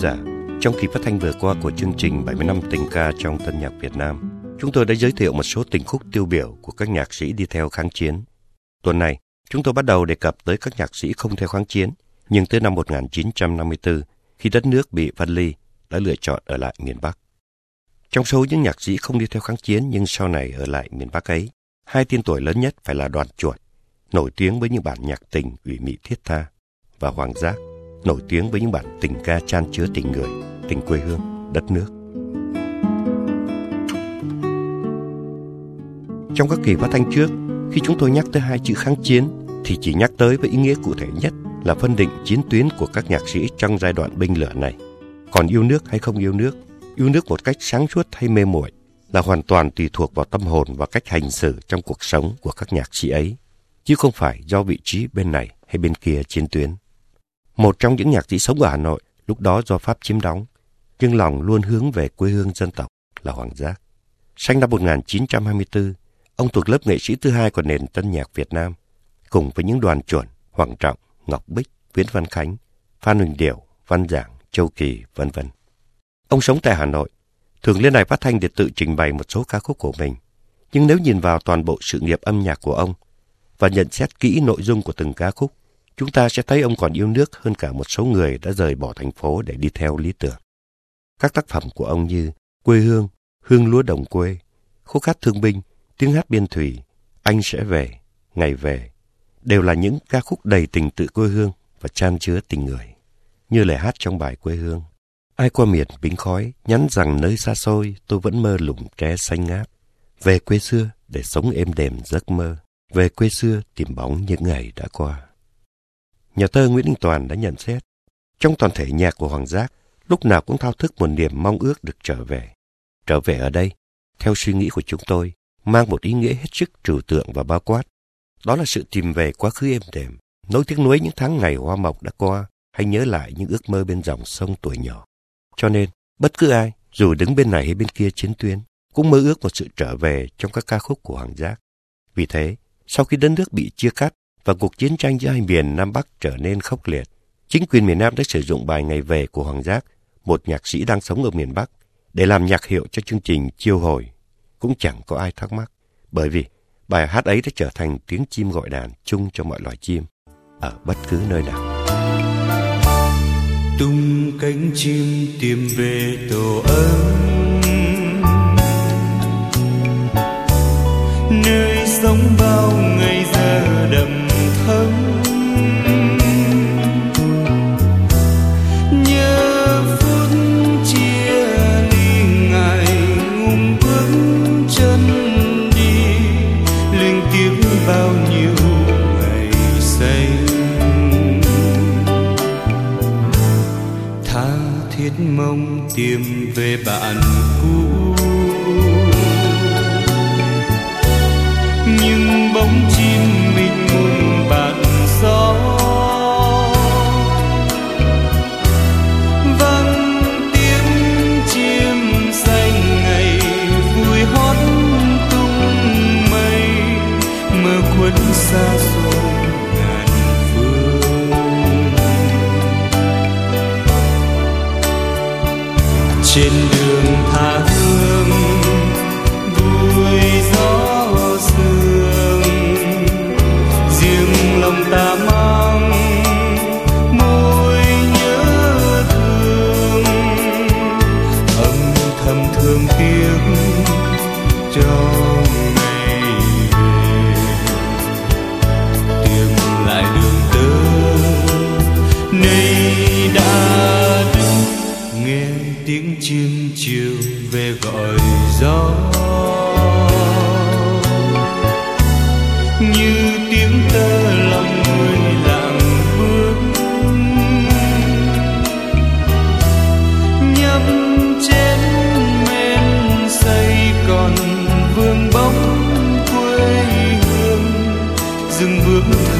Giả, trong kỳ phát thanh vừa qua của chương trình 70 năm tình ca trong tân nhạc Việt Nam, chúng tôi đã giới thiệu một số tình khúc tiêu biểu của các nhạc sĩ đi theo kháng chiến. Tuần này, chúng tôi bắt đầu đề cập tới các nhạc sĩ không theo kháng chiến, nhưng tới năm 1954, khi đất nước bị phân ly, đã lựa chọn ở lại miền Bắc. Trong số những nhạc sĩ không đi theo kháng chiến nhưng sau này ở lại miền Bắc ấy, hai tên tuổi lớn nhất phải là Đoàn Chuột, nổi tiếng với những bản nhạc tình ủy mị thiết tha, và Hoàng Giác, nổi tiếng với những bản tình ca chan chứa tình người, tình quê hương, đất nước. Trong các kỳ phát thanh trước, khi chúng tôi nhắc tới hai chữ kháng chiến, thì chỉ nhắc tới với ý nghĩa cụ thể nhất là phân định chiến tuyến của các nhạc sĩ trong giai đoạn binh lửa này. Còn yêu nước hay không yêu nước, yêu nước một cách sáng suốt hay mê muội là hoàn toàn tùy thuộc vào tâm hồn và cách hành xử trong cuộc sống của các nhạc sĩ ấy, chứ không phải do vị trí bên này hay bên kia chiến tuyến. Một trong những nhạc sĩ sống ở Hà Nội, lúc đó do Pháp chiếm đóng, nhưng lòng luôn hướng về quê hương dân tộc là Hoàng Giác. Sinh năm 1924, ông thuộc lớp nghệ sĩ thứ hai của nền tân nhạc Việt Nam, cùng với những đoàn chuẩn Hoàng Trọng, Ngọc Bích, Nguyễn Văn Khánh, Phan Huỳnh Điểu, Văn Giảng, Châu Kỳ, vân vân. Ông sống tại Hà Nội, thường lên đài phát thanh để tự trình bày một số ca khúc của mình. Nhưng nếu nhìn vào toàn bộ sự nghiệp âm nhạc của ông và nhận xét kỹ nội dung của từng ca khúc, chúng ta sẽ thấy ông còn yêu nước hơn cả một số người đã rời bỏ thành phố để đi theo lý tưởng. Các tác phẩm của ông như Quê hương, Hương lúa đồng quê, Khúc hát thương binh, Tiếng hát biên thủy, Anh sẽ về, Ngày về, đều là những ca khúc đầy tình tự quê hương và chan chứa tình người. Như lời hát trong bài Quê hương. Ai qua miền bính khói, nhắn rằng nơi xa xôi tôi vẫn mơ lủng tre xanh ngát. Về quê xưa để sống êm đềm giấc mơ. Về quê xưa tìm bóng những ngày đã qua. Nhà thơ Nguyễn Đình Toàn đã nhận xét, trong toàn thể nhạc của Hoàng Giác, lúc nào cũng thao thức một niềm mong ước được trở về. Trở về ở đây, theo suy nghĩ của chúng tôi, mang một ý nghĩa hết sức trừu tượng và bao quát. Đó là sự tìm về quá khứ êm đềm, nỗi tiếc nuối những tháng ngày hoa mộc đã qua, hay nhớ lại những ước mơ bên dòng sông tuổi nhỏ. Cho nên, bất cứ ai, dù đứng bên này hay bên kia chiến tuyến, cũng mơ ước một sự trở về trong các ca khúc của Hoàng Giác. Vì thế, sau khi đất nước bị chia cắt và cuộc chiến tranh giữa hai miền Nam Bắc trở nên khốc liệt, chính quyền miền Nam đã sử dụng bài Ngày về của Hoàng Giác, một nhạc sĩ đang sống ở miền Bắc, để làm nhạc hiệu cho chương trình chiêu hồi. Cũng chẳng có ai thắc mắc, bởi vì bài hát ấy đã trở thành tiếng chim gọi đàn chung cho mọi loài chim, ở bất cứ nơi nào. Tung cánh chim tìm về tổ ấm. Nơi sống bao ngày giờ đậm thấm nhớ phút chia ly ngày ngùng bước chân đi lên tiếng bao nhiêu ngày say. Tha thiết mong tìm về bạn cũ. Riêng lòng ta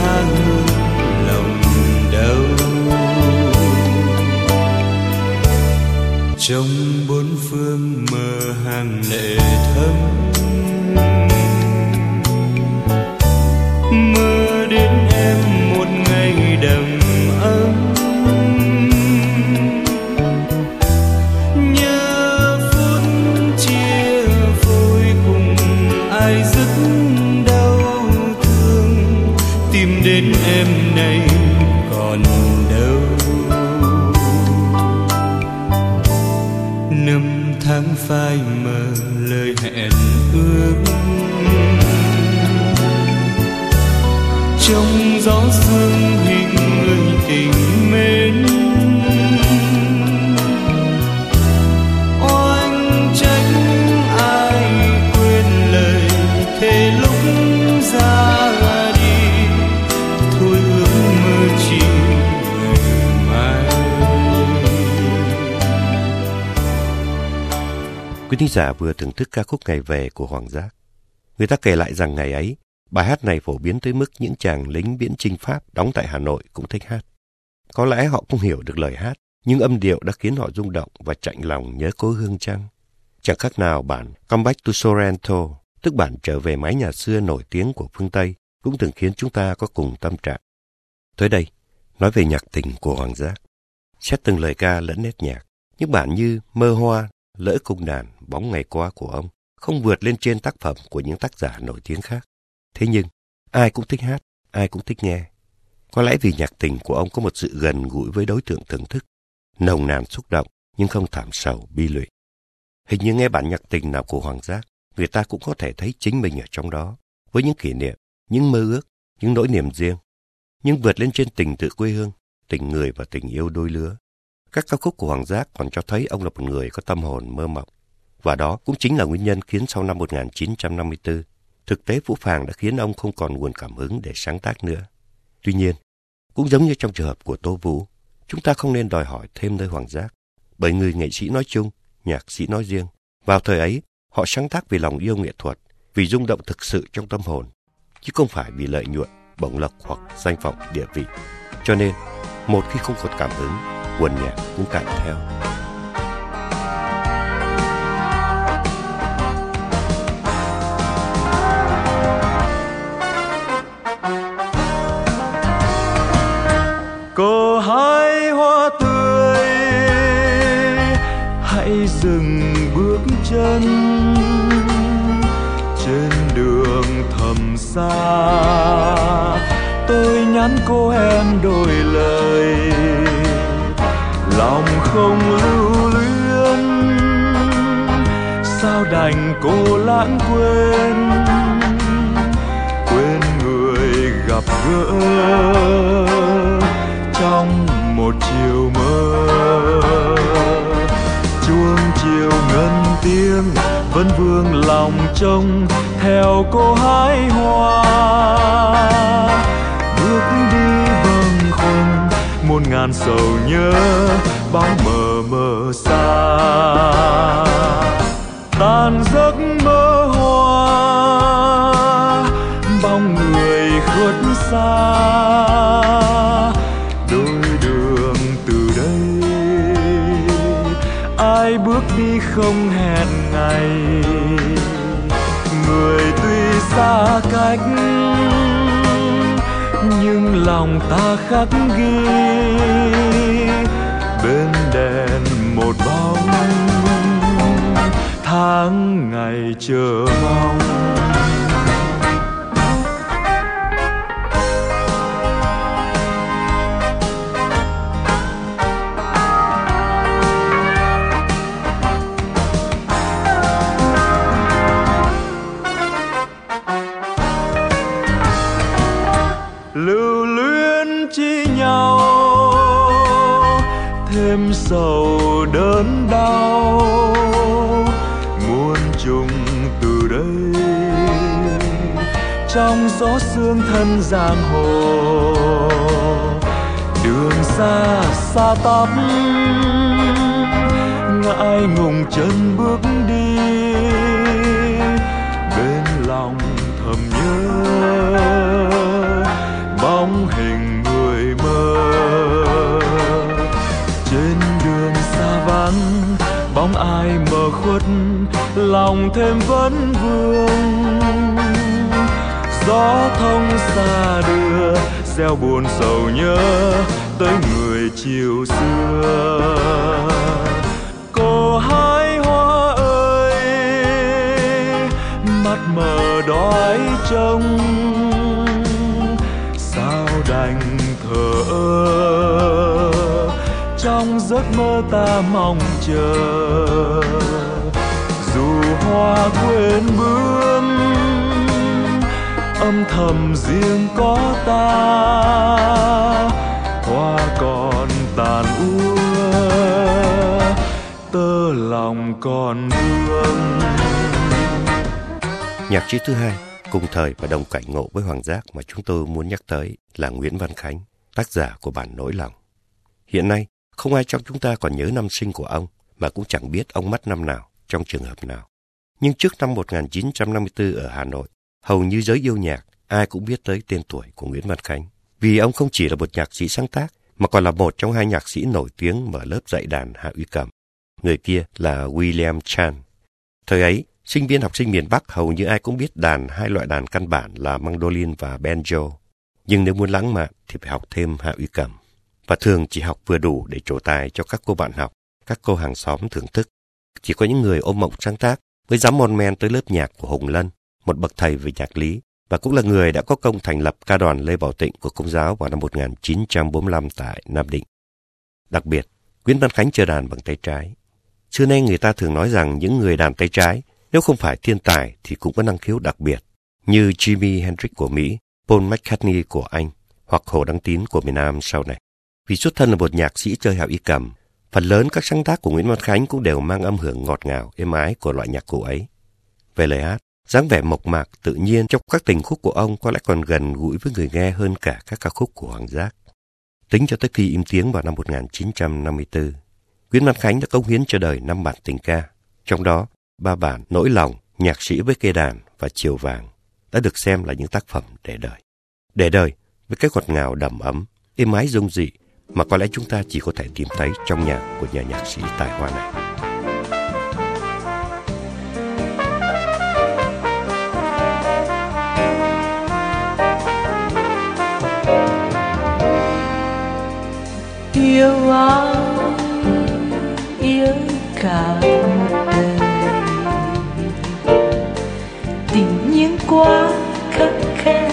bước lòng đau trong bốn phương mơ hàng lệ năm tháng phai mờ lời hẹn ước. Trong gió sương hình người tình mến thính giả vừa thưởng thức ca khúc Ngày về của Hoàng Giác. Người ta kể lại rằng ngày ấy, bài hát này phổ biến tới mức những chàng lính viễn chinh Pháp đóng tại Hà Nội cũng thích hát. Có lẽ họ không hiểu được lời hát, nhưng âm điệu đã khiến họ rung động và chạnh lòng nhớ cố hương trăng. Chẳng khác nào bản Come Back to Sorrento, tức bản trở về mái nhà xưa nổi tiếng của phương Tây, cũng từng khiến chúng ta có cùng tâm trạng. Tới đây, nói về nhạc tình của Hoàng Giác. Xét từng lời ca lẫn nét nhạc, những bản như Mơ Hoa, Lỡ Cung Đàn, Bóng Ngày Qua của ông không vượt lên trên tác phẩm của những tác giả nổi tiếng khác. Thế nhưng, ai cũng thích hát, ai cũng thích nghe. Có lẽ vì nhạc tình của ông có một sự gần gũi với đối tượng thưởng thức, nồng nàn xúc động nhưng không thảm sầu bi lụy. Hình như nghe bản nhạc tình nào của Hoàng Giác, người ta cũng có thể thấy chính mình ở trong đó, với những kỷ niệm, những mơ ước, những nỗi niềm riêng, nhưng vượt lên trên tình tự quê hương, tình người và tình yêu đôi lứa. Các ca khúc của Hoàng Giác còn cho thấy ông là một người có tâm hồn mơ mộng. Và đó cũng chính là nguyên nhân khiến sau năm 1954, thực tế Vũ Phàng đã khiến ông không còn nguồn cảm hứng để sáng tác nữa. Tuy nhiên, cũng giống như trong trường hợp của Tô Vũ, chúng ta không nên đòi hỏi thêm nơi Hoàng Giác, bởi người nghệ sĩ nói chung, nhạc sĩ nói riêng. Vào thời ấy, họ sáng tác vì lòng yêu nghệ thuật, vì rung động thực sự trong tâm hồn, chứ không phải vì lợi nhuận, bổng lộc hoặc danh vọng địa vị. Cho nên, một khi không còn cảm hứng, quần nhạc cũng cạn theo. cô hái hoa tươi, hãy dừng bước chân. Trên đường thầm xa, tôi nhắn cô em đôi lời không lưu luyến. Sao đành cô lãng quên quên người gặp gỡ trong một chiều mơ. Chuông chiều ngân tiếng vẫn vương lòng trông theo cô hái hoa. Bước đi bâng khuâng, một ngàn sầu nhớ bóng mờ mờ xa. Tan giấc mơ hoa, bóng người khuất xa. Đôi đường từ đây, ai bước đi không hẹn ngày. Người tuy xa cách, nhưng lòng ta khắc ghi. Tháng ngày chờ mong. Gió thân giang hồ. Đường xa xa tắp ngại ngùng chân bước đi. Bên lòng thầm nhớ, bóng hình người mơ. Trên đường xa vắng, bóng ai mờ khuất, lòng thêm vẫn vương gió thông xa đưa, gieo buồn sầu nhớ tới người chiều xưa. Cô hái hoa ơi, mắt mờ đói trông, sao đành thở ơ trong giấc mơ ta mong chờ. Dù hoa quên bướm âm thầm riêng có ta hoa còn tàn úa tơ lòng còn vương nhạc sĩ thứ hai cùng thời và đồng cảnh ngộ với Hoàng Giác mà chúng tôi muốn nhắc tới là Nguyễn Văn Khánh, tác giả của bản Nỗi Lòng. Hiện nay, không ai trong chúng ta còn nhớ năm sinh của ông, mà cũng chẳng biết ông mất năm nào, trong trường hợp nào. Nhưng trước năm 1954 ở Hà Nội, hầu như giới yêu nhạc, ai cũng biết tới tên tuổi của Nguyễn Văn Khánh. Vì ông không chỉ là một nhạc sĩ sáng tác, mà còn là một trong hai nhạc sĩ nổi tiếng mở lớp dạy đàn hạ uy cầm. Người kia là William Chan. Thời ấy, sinh viên học sinh miền Bắc hầu như ai cũng biết đàn hai loại đàn căn bản là mandolin và banjo. Nhưng nếu muốn lãng mạn thì phải học thêm hạ uy cầm. Và thường chỉ học vừa đủ để trổ tài cho các cô bạn học, các cô hàng xóm thưởng thức. Chỉ có những người ôm mộng sáng tác mới dám mon men tới lớp nhạc của Hùng Lân, một bậc thầy về nhạc lý, và cũng là người đã có công thành lập ca đoàn Lê Bảo Tịnh của Công giáo vào năm 1945 tại Nam Định. Đặc biệt, Nguyễn Văn Khánh chơi đàn bằng tay trái. Xưa nay người ta thường nói rằng những người đàn tay trái nếu không phải thiên tài thì cũng có năng khiếu đặc biệt, như Jimi Hendrix của Mỹ, Paul McCartney của Anh hoặc Hồ Đăng Tín của miền Nam sau này. Vì xuất thân là một nhạc sĩ chơi hào y cầm, phần lớn các sáng tác của Nguyễn Văn Khánh cũng đều mang âm hưởng ngọt ngào, êm ái của loại nhạc cụ ấy. Về lời hát, dáng vẻ mộc mạc tự nhiên trong các tình khúc của ông có lẽ còn gần gũi với người nghe hơn cả các ca khúc của Hoàng Giác. Tính cho tới khi im tiếng vào năm 1954, Nguyễn Văn Khánh đã cống hiến cho đời năm bản tình ca, trong đó ba bản Nỗi lòng, Nhạc sĩ với cây đàn và Chiều vàng đã được xem là những tác phẩm để đời. Để đời với cái ngọt ngào đầm ấm, êm ái dung dị mà có lẽ chúng ta chỉ có thể tìm thấy trong nhạc của nhà nhạc sĩ tài hoa này. Yêu ai yêu cả một đời tình những quá khắc khe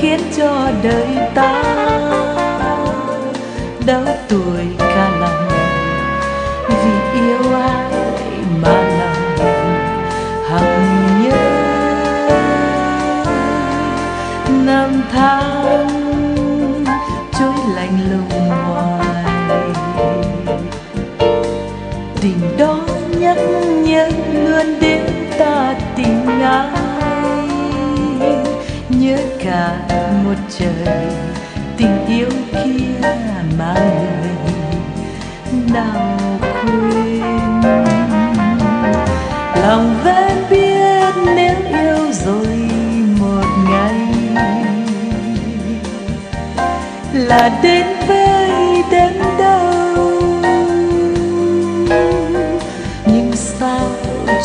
khiến cho đời ta đau tuổi. Một trời, tình yêu kia mà người nào quên? Lòng vẫn biết nếu yêu rồi một ngày. Là đến với đến đâu nhưng sao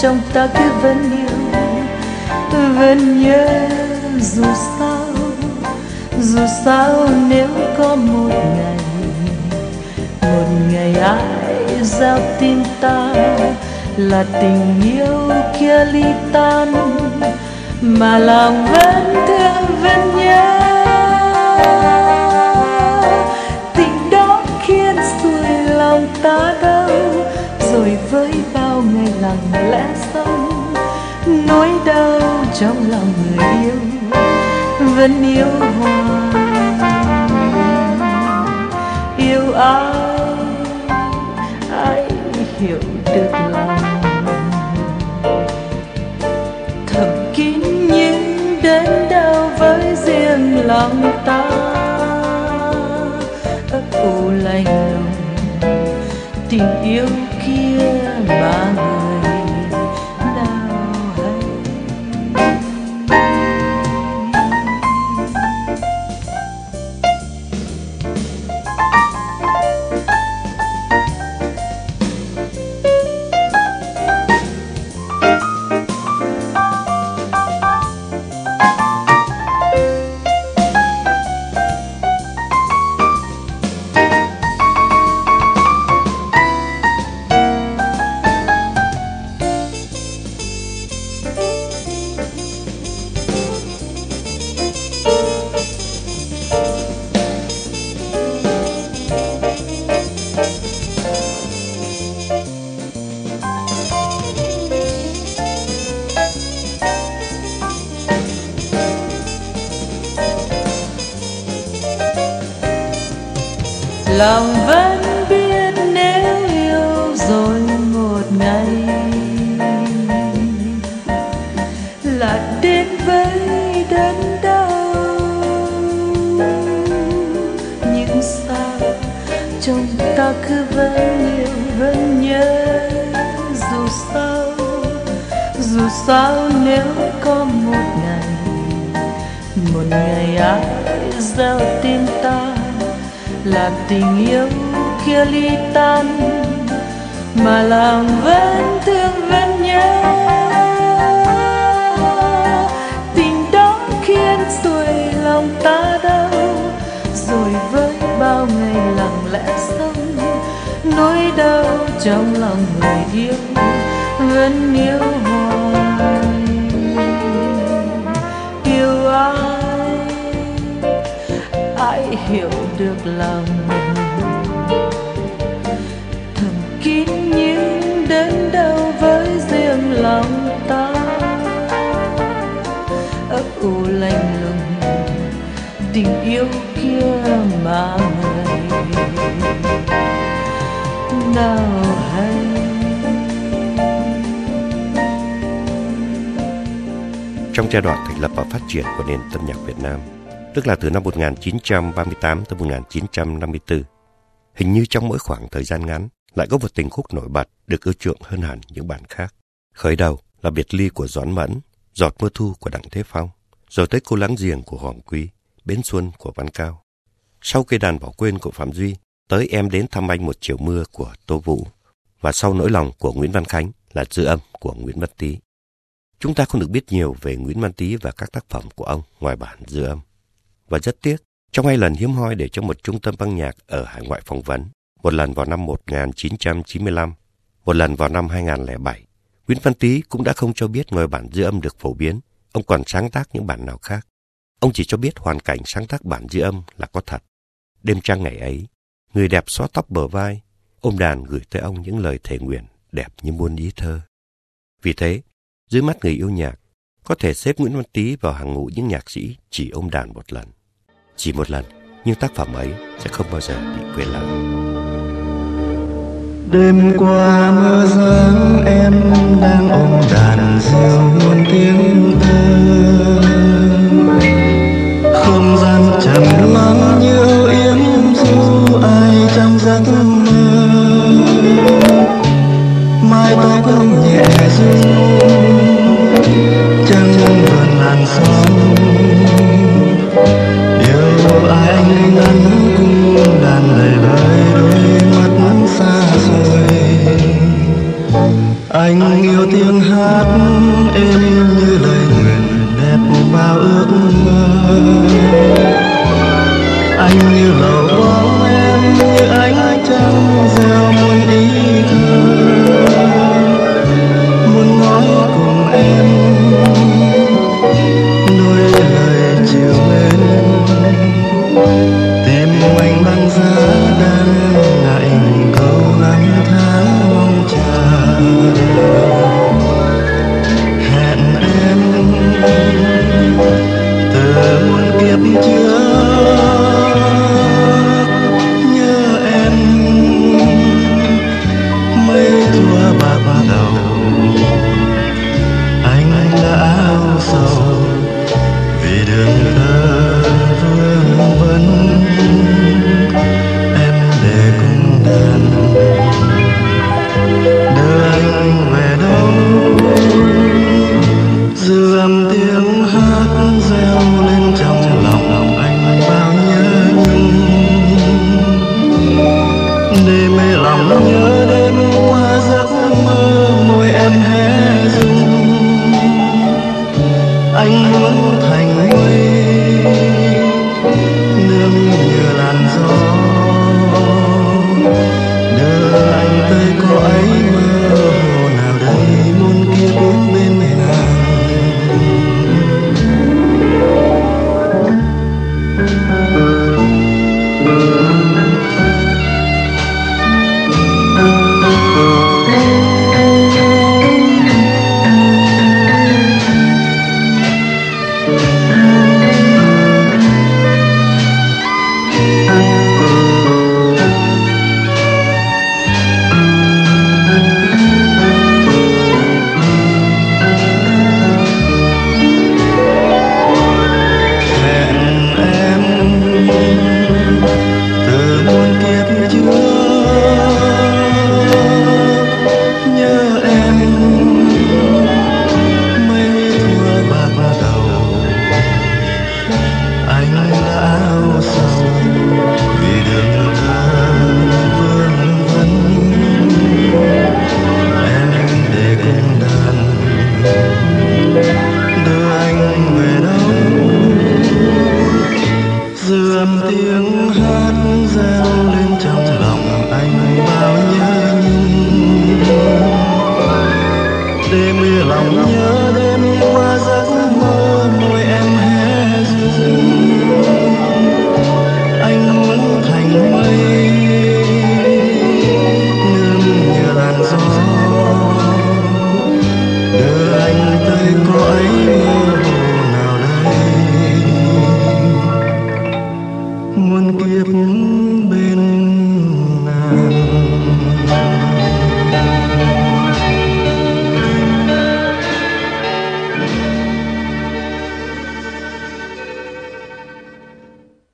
trong ta cứ vẫn yêu, vẫn nhớ dù sao? Dù sao nếu có một ngày một ngày ai giao tin ta là tình yêu kia ly tan, mà lòng vẫn thương vẫn nhớ. Tình đó khiến xuôi lòng ta đau, rồi với bao ngày lặng lẽ sống, nỗi đau trong lòng người yêu vẫn yêu hoài. Yêu ai ai hiểu được lòng. Thầm kín những đến đau với riêng lòng ta. Ấp ủ lạnh lùng tình yêu ta cứ vẫn yêu vẫn nhớ dù sao dù sao nếu có một ngày một ngày ai gieo tim ta là tình yêu kia ly tan, mà lòng vẫn thương vẫn đau trong lòng người yêu, vẫn yêu hoài. Yêu ai? Ai hiểu được lòng thầm kín những đớn đau với riêng lòng ta? Ấp u lạnh lùng tình yêu kia mà ngày nào hay Trong giai đoạn thành lập và phát triển của nền tân nhạc Việt Nam, tức là từ năm 1938 tới 1954, hình như trong mỗi khoảng thời gian ngắn lại có một tình khúc nổi bật được ưa chuộng hơn hẳn những bản khác. Khởi đầu là biệt ly của Doãn Mẫn, giọt mưa thu của Đặng Thế Phong, rồi tới cô láng giềng của Hoàng Quý, bến xuân của Văn Cao. Sau cây đàn bỏ quên của Phạm Duy, tới em đến thăm anh một chiều mưa của Tô Vũ, và sau nỗi lòng của Nguyễn Văn Khánh là dư âm của Nguyễn Văn Tý. Chúng ta không được biết nhiều về Nguyễn Văn Tý và các tác phẩm của ông ngoài bản dư âm. Và rất tiếc, trong hai lần hiếm hoi để cho một trung tâm băng nhạc ở hải ngoại phỏng vấn, một lần vào năm 1995, một lần vào năm 2007, Nguyễn Văn Tý cũng đã không cho biết ngoài bản dư âm được phổ biến, ông còn sáng tác những bản nào khác. Ông chỉ cho biết hoàn cảnh sáng tác bản dư âm là có thật. Đêm trăng ngày ấy, người đẹp xóa tóc bờ vai, ôm đàn gửi tới ông những lời thề nguyện đẹp như muôn ý thơ. Vì thế, dưới mắt người yêu nhạc, có thể xếp Nguyễn Văn Tý vào hàng ngũ những nhạc sĩ chỉ ôm đàn một lần. Chỉ một lần, nhưng tác phẩm ấy sẽ không bao giờ bị quên lãng. Đêm qua mưa giăng em đang ôm đàn rêu muôn tiếng thơ Không gian trầm lắng như giấc mơ Mai bao nhẹ rung